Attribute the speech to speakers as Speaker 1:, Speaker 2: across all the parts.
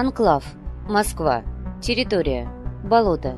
Speaker 1: Анклав. Москва. Территория. Болото.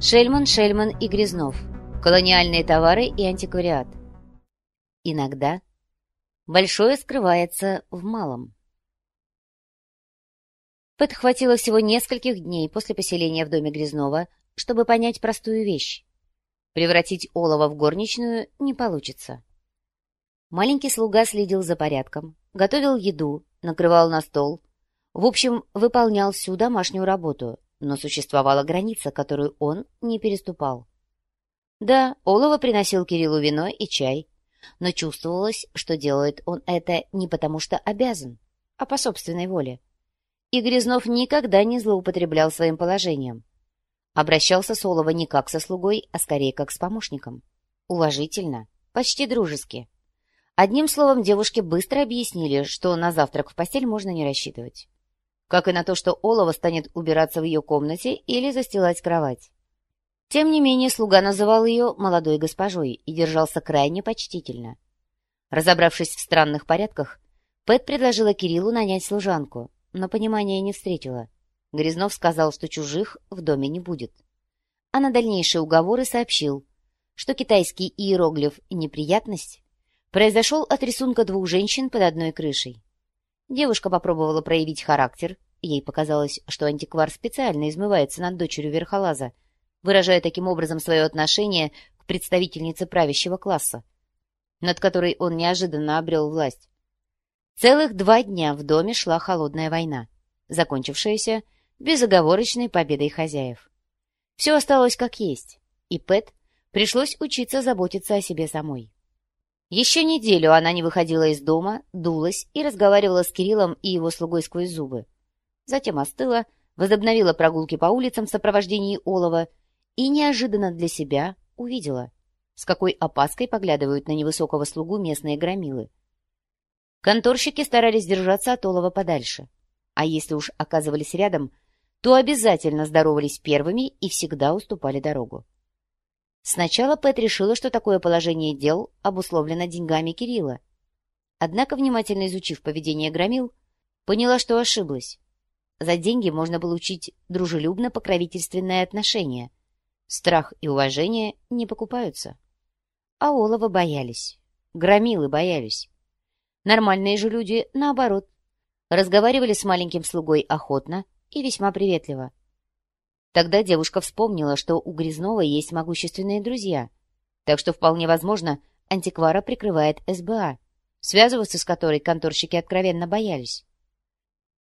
Speaker 1: Шельман, Шельман и Грязнов. Колониальные товары и антиквариат. Иногда большое скрывается в малом. Пэт хватило всего нескольких дней после поселения в доме Грязнова, чтобы понять простую вещь. Превратить олово в горничную не получится. Маленький слуга следил за порядком, готовил еду, накрывал на стол, в общем, выполнял всю домашнюю работу, но существовала граница, которую он не переступал. Да, Олова приносил Кириллу вино и чай, но чувствовалось, что делает он это не потому что обязан, а по собственной воле. И Грязнов никогда не злоупотреблял своим положением. Обращался с Олова не как со слугой, а скорее как с помощником. Уважительно, почти дружески. Одним словом, девушке быстро объяснили, что на завтрак в постель можно не рассчитывать как и на то, что Олова станет убираться в ее комнате или застилать кровать. Тем не менее, слуга называл ее молодой госпожой и держался крайне почтительно. Разобравшись в странных порядках, Пэт предложила Кириллу нанять служанку, но понимания не встретила. Грязнов сказал, что чужих в доме не будет. А на дальнейшие уговоры сообщил, что китайский иероглиф «неприятность» произошел от рисунка двух женщин под одной крышей. Девушка попробовала проявить характер. Ей показалось, что антиквар специально измывается над дочерью Верхолаза, выражая таким образом свое отношение к представительнице правящего класса, над которой он неожиданно обрел власть. Целых два дня в доме шла холодная война, закончившаяся безоговорочной победой хозяев. Все осталось как есть, и Пэт пришлось учиться заботиться о себе самой. Еще неделю она не выходила из дома, дулась и разговаривала с Кириллом и его слугой сквозь зубы. Затем остыла, возобновила прогулки по улицам в сопровождении Олова и неожиданно для себя увидела, с какой опаской поглядывают на невысокого слугу местные громилы. Конторщики старались держаться от Олова подальше, а если уж оказывались рядом, то обязательно здоровались первыми и всегда уступали дорогу. Сначала Пэт решила, что такое положение дел обусловлено деньгами Кирилла. Однако, внимательно изучив поведение громил, поняла, что ошиблась. За деньги можно получить дружелюбно-покровительственное отношение. Страх и уважение не покупаются. А Олова боялись. Громилы боялись. Нормальные же люди, наоборот, разговаривали с маленьким слугой охотно и весьма приветливо. Тогда девушка вспомнила, что у Грязнова есть могущественные друзья, так что вполне возможно, антиквара прикрывает СБА, связываться с которой конторщики откровенно боялись.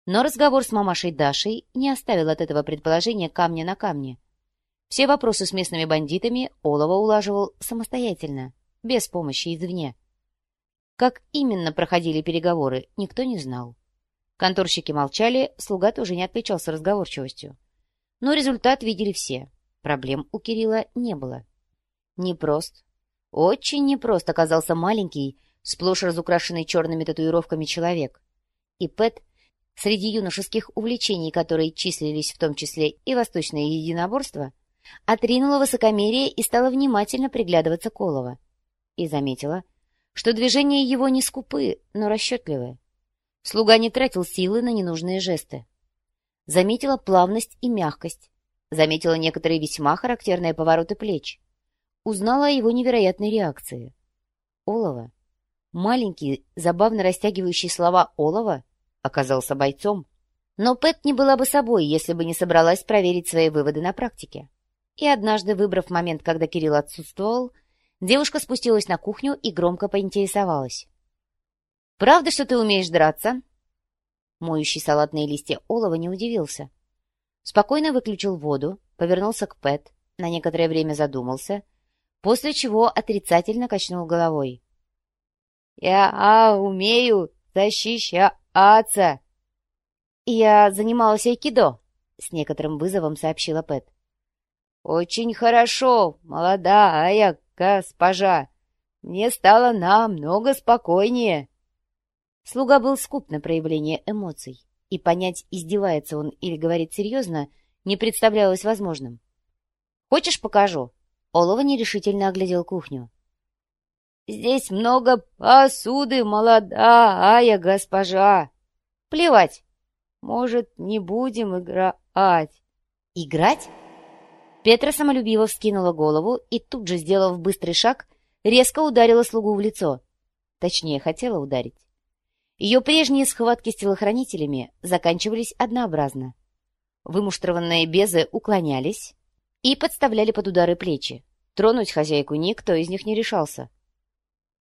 Speaker 1: Но разговор с мамашей Дашей не оставил от этого предположения камня на камне. Все вопросы с местными бандитами Олова улаживал самостоятельно, без помощи извне. Как именно проходили переговоры, никто не знал. Конторщики молчали, слуга тоже не отличался разговорчивостью. Но результат видели все. Проблем у Кирилла не было. Непрост, очень непрост оказался маленький, сплошь разукрашенный черными татуировками человек. И Пэт, среди юношеских увлечений, которые числились в том числе и восточное единоборство, отринула высокомерие и стала внимательно приглядываться к Олова. И заметила, что движения его не скупы, но расчетливые. Слуга не тратил силы на ненужные жесты заметила плавность и мягкость, заметила некоторые весьма характерные повороты плеч, узнала о его невероятной реакции. Олова, маленький, забавно растягивающий слова Олова, оказался бойцом. Но Пэт не была бы собой, если бы не собралась проверить свои выводы на практике. И однажды, выбрав момент, когда Кирилл отсутствовал, девушка спустилась на кухню и громко поинтересовалась. «Правда, что ты умеешь драться?» Моющий салатные листья олова не удивился. Спокойно выключил воду, повернулся к Пэт, на некоторое время задумался, после чего отрицательно качнул головой. «Я а, умею защищаться!» «Я занималась айкидо», — с некоторым вызовом сообщила Пэт. «Очень хорошо, молодая госпожа. Мне стало намного спокойнее». Слуга был скуп на проявление эмоций, и понять, издевается он или говорит серьезно, не представлялось возможным. «Хочешь, покажу?» Олова нерешительно оглядел кухню. «Здесь много посуды, молодая госпожа!» «Плевать!
Speaker 2: Может, не будем играть?»
Speaker 1: «Играть?» Петра самолюбиво вскинула голову и тут же, сделав быстрый шаг, резко ударила слугу в лицо. Точнее, хотела ударить. Ее прежние схватки с телохранителями заканчивались однообразно. Вымуштрованные безы уклонялись и подставляли под удары плечи. Тронуть хозяйку никто из них не решался.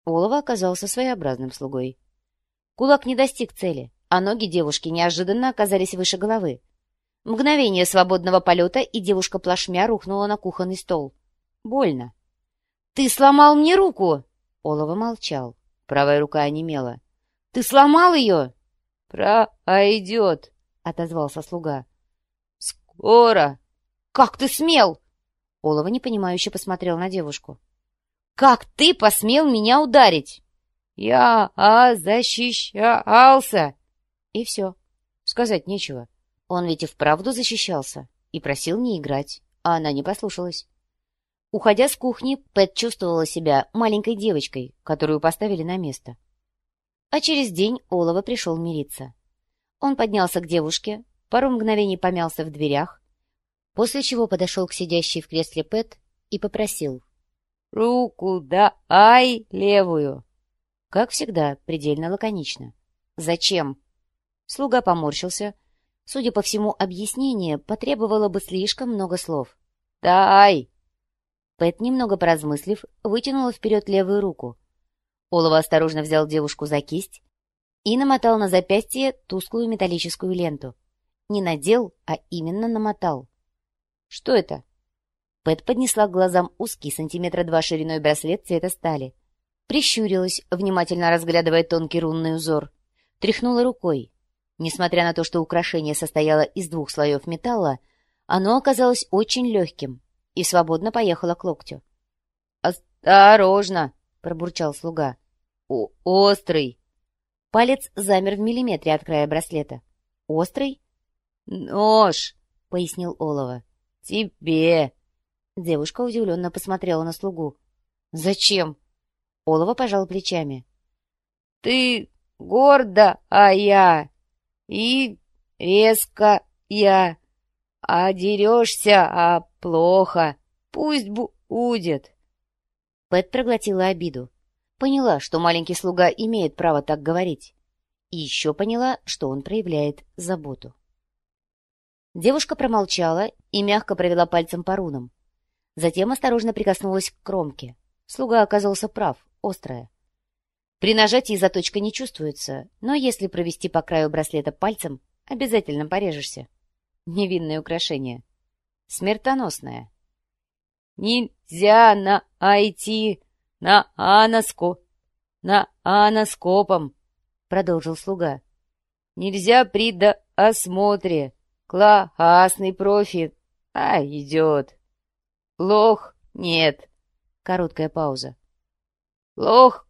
Speaker 1: Олова оказался своеобразным слугой. Кулак не достиг цели, а ноги девушки неожиданно оказались выше головы. Мгновение свободного полета, и девушка плашмя рухнула на кухонный стол. Больно. «Ты сломал мне руку!» Олова молчал. Правая рука онемела. «Ты сломал ее?»
Speaker 2: «Пройдет», —
Speaker 1: отозвался слуга.
Speaker 2: «Скоро!»
Speaker 1: «Как ты смел?» Олова непонимающе посмотрел на девушку. «Как ты посмел меня ударить?»
Speaker 2: «Я а, защищался!»
Speaker 1: И все. Сказать нечего. Он ведь и вправду защищался и просил не играть, а она не послушалась. Уходя с кухни, Пэт чувствовала себя маленькой девочкой, которую поставили на место. А через день Олова пришел мириться. Он поднялся к девушке, пару мгновений помялся в дверях, после чего подошел к сидящей в кресле Пэт и попросил.
Speaker 2: «Руку дай левую!»
Speaker 1: Как всегда, предельно лаконично. «Зачем?» Слуга поморщился, Судя по всему, объяснение потребовало бы слишком много слов.
Speaker 2: «Дай!»
Speaker 1: Пэт, немного поразмыслив, вытянула вперед левую руку. Олова осторожно взял девушку за кисть и намотал на запястье тусклую металлическую ленту. Не надел, а именно намотал. «Что это?» Пэт поднесла к глазам узкий сантиметра два шириной браслет цвета стали. Прищурилась, внимательно разглядывая тонкий рунный узор. Тряхнула рукой. Несмотря на то, что украшение состояло из двух слоев металла, оно оказалось очень легким и свободно поехало к локтю.
Speaker 2: «Осторожно!» — пробурчал слуга.
Speaker 1: О «Острый!» Палец замер в миллиметре от края браслета. «Острый?»
Speaker 2: «Нож!»
Speaker 1: — пояснил Олова.
Speaker 2: «Тебе!»
Speaker 1: Девушка удивленно посмотрела на слугу. «Зачем?» Олова пожал плечами.
Speaker 2: «Ты гордо, а я и резко я. А дерешься, а плохо. Пусть будет.
Speaker 1: Пэт проглотила обиду. Поняла, что маленький слуга имеет право так говорить. И еще поняла, что он проявляет заботу. Девушка промолчала и мягко провела пальцем по рунам. Затем осторожно прикоснулась к кромке. Слуга оказался прав, острая. При нажатии заточка не чувствуется, но если провести по краю браслета пальцем, обязательно порежешься. Невинное украшение. Смертоносное.
Speaker 2: Нельзя на IT, на аноско, на аноскопом, продолжил слуга. Нельзя при осмотре. Классный профи. А, идет. Лох нет.
Speaker 1: Короткая пауза.
Speaker 2: Лох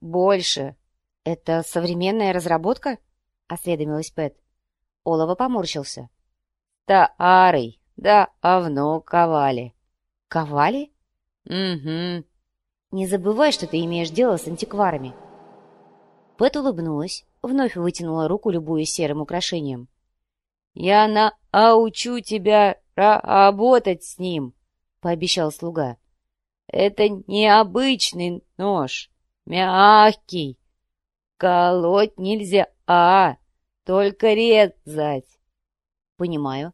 Speaker 2: больше.
Speaker 1: Это современная разработка? Осведомилась Пэт. Олова поморщился.
Speaker 2: Старый, да овно ковали.
Speaker 1: Ковали?
Speaker 2: Угу.
Speaker 1: Не забывай, что ты имеешь дело с антикварами. Пэт улыбнулась, вновь вытянула руку, любую серым украшением.
Speaker 2: «Я научу тебя работать с ним», — пообещал слуга. «Это необычный нож. Мягкий. Колоть нельзя, а только резать.
Speaker 1: Понимаю.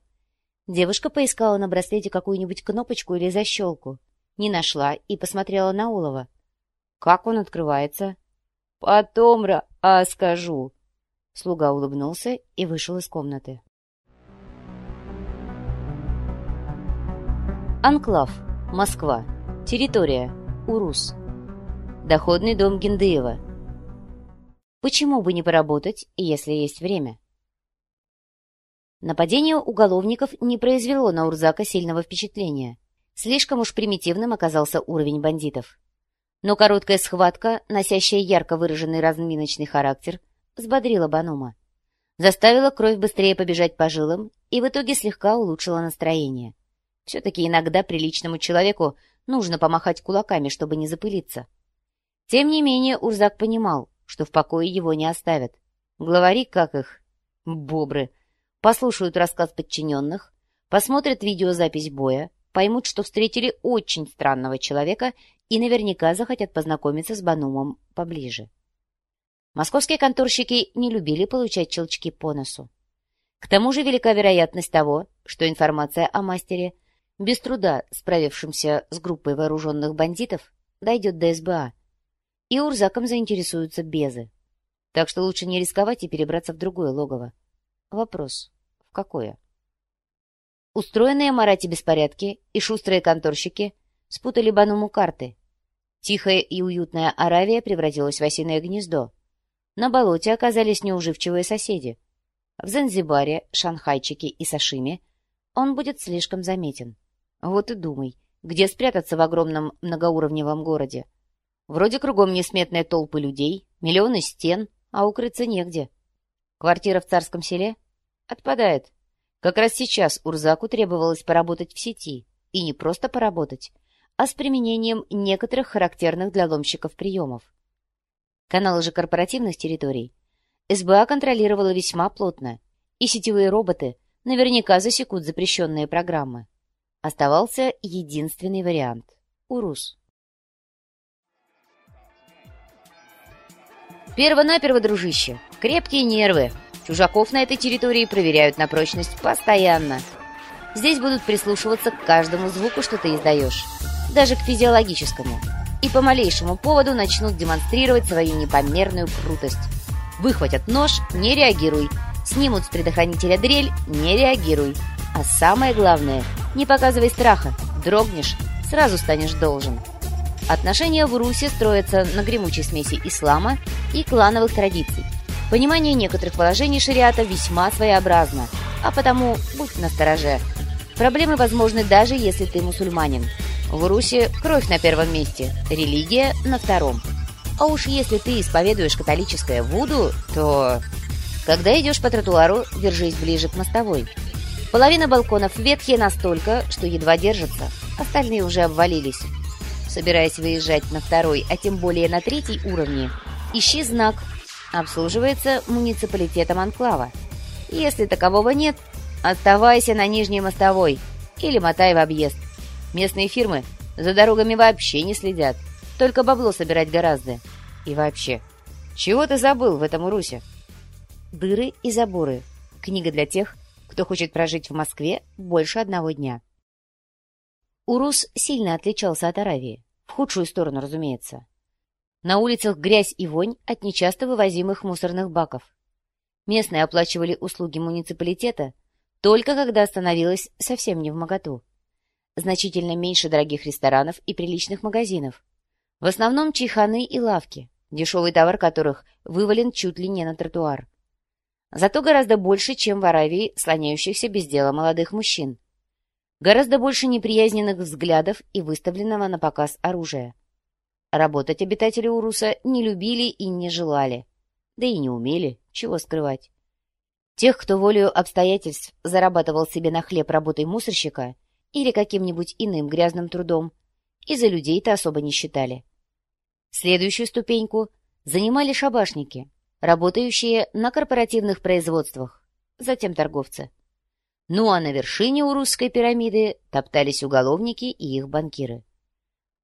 Speaker 1: Девушка поискала на браслете какую-нибудь кнопочку или защелку. Не нашла и посмотрела на Улова. Как он открывается?
Speaker 2: Потом а скажу.
Speaker 1: Слуга улыбнулся и вышел из комнаты. Анклав. Москва. Территория. Урус. Доходный дом Гиндеева. Почему бы не поработать, если есть время? Нападение уголовников не произвело на Урзака сильного впечатления. Слишком уж примитивным оказался уровень бандитов. Но короткая схватка, носящая ярко выраженный разминочный характер, взбодрила Банума. Заставила кровь быстрее побежать по жилам и в итоге слегка улучшила настроение. Все-таки иногда приличному человеку нужно помахать кулаками, чтобы не запылиться. Тем не менее Урзак понимал, что в покое его не оставят. Главари, как их, бобры, послушают рассказ подчиненных, посмотрят видеозапись боя, поймут, что встретили очень странного человека и наверняка захотят познакомиться с Банумом поближе. Московские конторщики не любили получать щелчки по носу. К тому же велика вероятность того, что информация о мастере, без труда справившемся с группой вооруженных бандитов, дойдет до СБА, и Урзаком заинтересуются безы. Так что лучше не рисковать и перебраться в другое логово. Вопрос. Какое? Устроенные Марати беспорядки и шустрые конторщики спутали Бануму карты. Тихая и уютная Аравия превратилась в осиное гнездо. На болоте оказались неуживчивые соседи — в Занзибаре, Шанхайчике и Сашиме он будет слишком заметен. Вот и думай, где спрятаться в огромном многоуровневом городе. Вроде кругом несметные толпы людей, миллионы стен, а укрыться негде. Квартира в царском селе? Отпадает. Как раз сейчас Урзаку требовалось поработать в сети. И не просто поработать, а с применением некоторых характерных для ломщиков приемов. Каналы же корпоративных территорий СБА контролировала весьма плотно, и сетевые роботы наверняка засекут запрещенные программы. Оставался единственный вариант — УРУС. Перво-наперво, дружище, крепкие нервы. Чужаков на этой территории проверяют на прочность постоянно. Здесь будут прислушиваться к каждому звуку, что ты издаешь, даже к физиологическому, и по малейшему поводу начнут демонстрировать свою непомерную крутость. Выхватят нож – не реагируй. Снимут с предохранителя дрель – не реагируй. А самое главное – не показывай страха. Дрогнешь – сразу станешь должен. Отношения в Руси строятся на гремучей смеси ислама и клановых традиций. Понимание некоторых положений шариата весьма своеобразно, а потому будь настороже. Проблемы возможны даже если ты мусульманин. В Руси кровь на первом месте, религия на втором – а уж если ты исповедуешь католическое Вуду, то... Когда идешь по тротуару, держись ближе к мостовой. Половина балконов ветхие настолько, что едва держатся. Остальные уже обвалились. Собираясь выезжать на второй, а тем более на третий уровне, ищи знак. Обслуживается муниципалитетом Анклава. Если такового нет, оставайся на нижней мостовой или мотай в объезд. Местные фирмы за дорогами вообще не следят. Только бабло собирать гораздо. И вообще, чего ты забыл в этом Урусе? «Дыры и заборы». Книга для тех, кто хочет прожить в Москве больше одного дня. Урус сильно отличался от Аравии. В худшую сторону, разумеется. На улицах грязь и вонь от нечасто вывозимых мусорных баков. Местные оплачивали услуги муниципалитета только когда становилось совсем не в моготу. Значительно меньше дорогих ресторанов и приличных магазинов. В основном чайханы и лавки дешевый товар которых вывален чуть ли не на тротуар. Зато гораздо больше, чем в Аравии, слоняющихся без дела молодых мужчин. Гораздо больше неприязненных взглядов и выставленного на показ оружия. Работать обитатели Уруса не любили и не желали. Да и не умели, чего скрывать. Тех, кто волею обстоятельств зарабатывал себе на хлеб работой мусорщика или каким-нибудь иным грязным трудом, и за людей-то особо не считали. Следующую ступеньку занимали шабашники, работающие на корпоративных производствах, затем торговцы. Ну а на вершине у русской пирамиды топтались уголовники и их банкиры.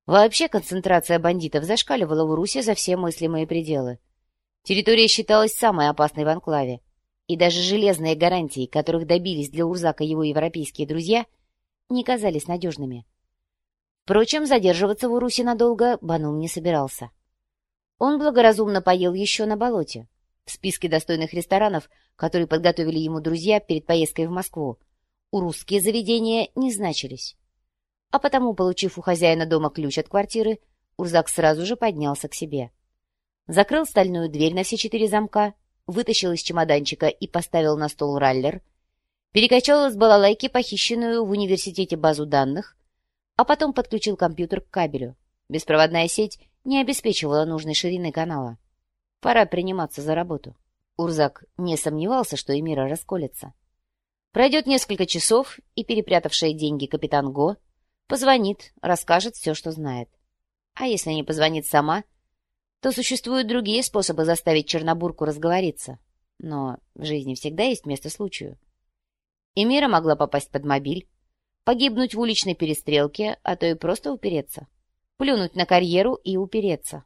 Speaker 1: Вообще концентрация бандитов зашкаливала в Руси за все мыслимые пределы. Территория считалась самой опасной в анклаве, и даже железные гарантии, которых добились для Урзака его европейские друзья, не казались надежными. Впрочем, задерживаться в Урусе надолго Банум не собирался. Он благоразумно поел еще на болоте. В списке достойных ресторанов, которые подготовили ему друзья перед поездкой в Москву, урусские заведения не значились. А потому, получив у хозяина дома ключ от квартиры, Урзак сразу же поднялся к себе. Закрыл стальную дверь на все четыре замка, вытащил из чемоданчика и поставил на стол раллер, перекачал из балалайки похищенную в университете базу данных, а потом подключил компьютер к кабелю. Беспроводная сеть не обеспечивала нужной ширины канала. Пора приниматься за работу. Урзак не сомневался, что Эмира расколется. Пройдет несколько часов, и перепрятавшая деньги капитан Го позвонит, расскажет все, что знает. А если не позвонит сама, то существуют другие способы заставить Чернобурку разговориться. Но в жизни всегда есть место случаю. Эмира могла попасть под мобиль, погибнуть в уличной перестрелке, а то и просто упереться. Плюнуть на карьеру и упереться.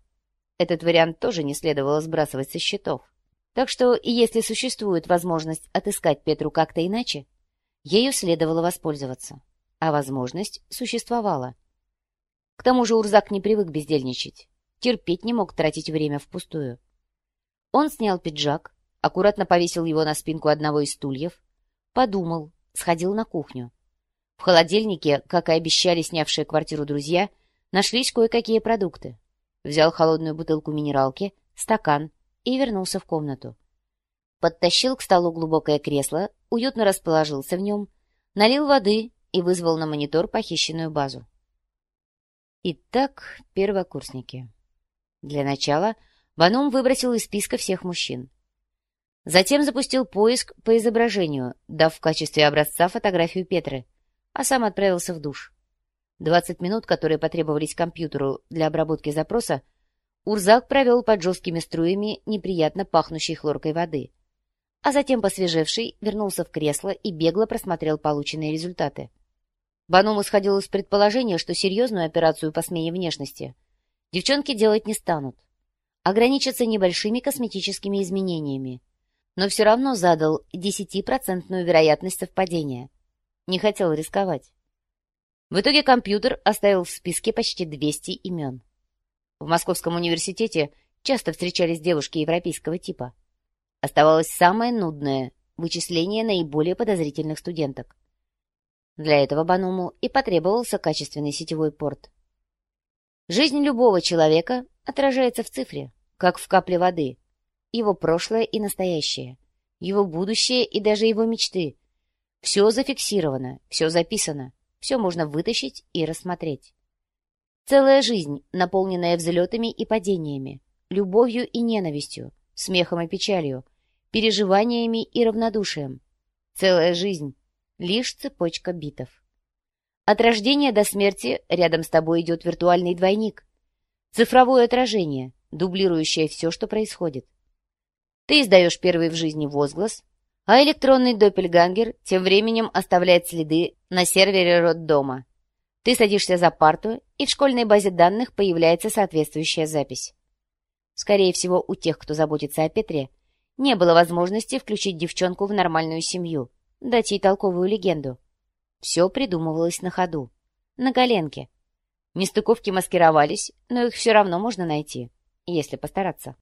Speaker 1: Этот вариант тоже не следовало сбрасывать со счетов. Так что, если существует возможность отыскать Петру как-то иначе, ею следовало воспользоваться. А возможность существовала. К тому же Урзак не привык бездельничать. Терпеть не мог тратить время впустую. Он снял пиджак, аккуратно повесил его на спинку одного из стульев, подумал, сходил на кухню. В холодильнике, как и обещали снявшие квартиру друзья, нашлись кое-какие продукты. Взял холодную бутылку минералки, стакан и вернулся в комнату. Подтащил к столу глубокое кресло, уютно расположился в нем, налил воды и вызвал на монитор похищенную базу. Итак, первокурсники. Для начала Банум выбросил из списка всех мужчин. Затем запустил поиск по изображению, дав в качестве образца фотографию Петры, а сам отправился в душ. Двадцать минут, которые потребовались компьютеру для обработки запроса, Урзак провел под жесткими струями неприятно пахнущей хлоркой воды. А затем, посвежевший, вернулся в кресло и бегло просмотрел полученные результаты. Банум исходил из предположения, что серьезную операцию по смене внешности девчонки делать не станут. Ограничатся небольшими косметическими изменениями. Но все равно задал 10% вероятность совпадения. Не хотел рисковать. В итоге компьютер оставил в списке почти 200 имен. В Московском университете часто встречались девушки европейского типа. Оставалось самое нудное — вычисление наиболее подозрительных студенток. Для этого Бануму и потребовался качественный сетевой порт. Жизнь любого человека отражается в цифре, как в капле воды. Его прошлое и настоящее, его будущее и даже его мечты. Все зафиксировано, все записано, все можно вытащить и рассмотреть. Целая жизнь, наполненная взлетами и падениями, любовью и ненавистью, смехом и печалью, переживаниями и равнодушием. Целая жизнь — лишь цепочка битов. От рождения до смерти рядом с тобой идет виртуальный двойник. Цифровое отражение, дублирующее все, что происходит. Ты издаешь первый в жизни возглас, а электронный доппельгангер тем временем оставляет следы на сервере роддома. Ты садишься за парту, и в школьной базе данных появляется соответствующая запись. Скорее всего, у тех, кто заботится о Петре, не было возможности включить девчонку в нормальную семью, дать ей толковую легенду. Все придумывалось на ходу, на коленке. Нестыковки маскировались, но их все равно можно найти, если постараться.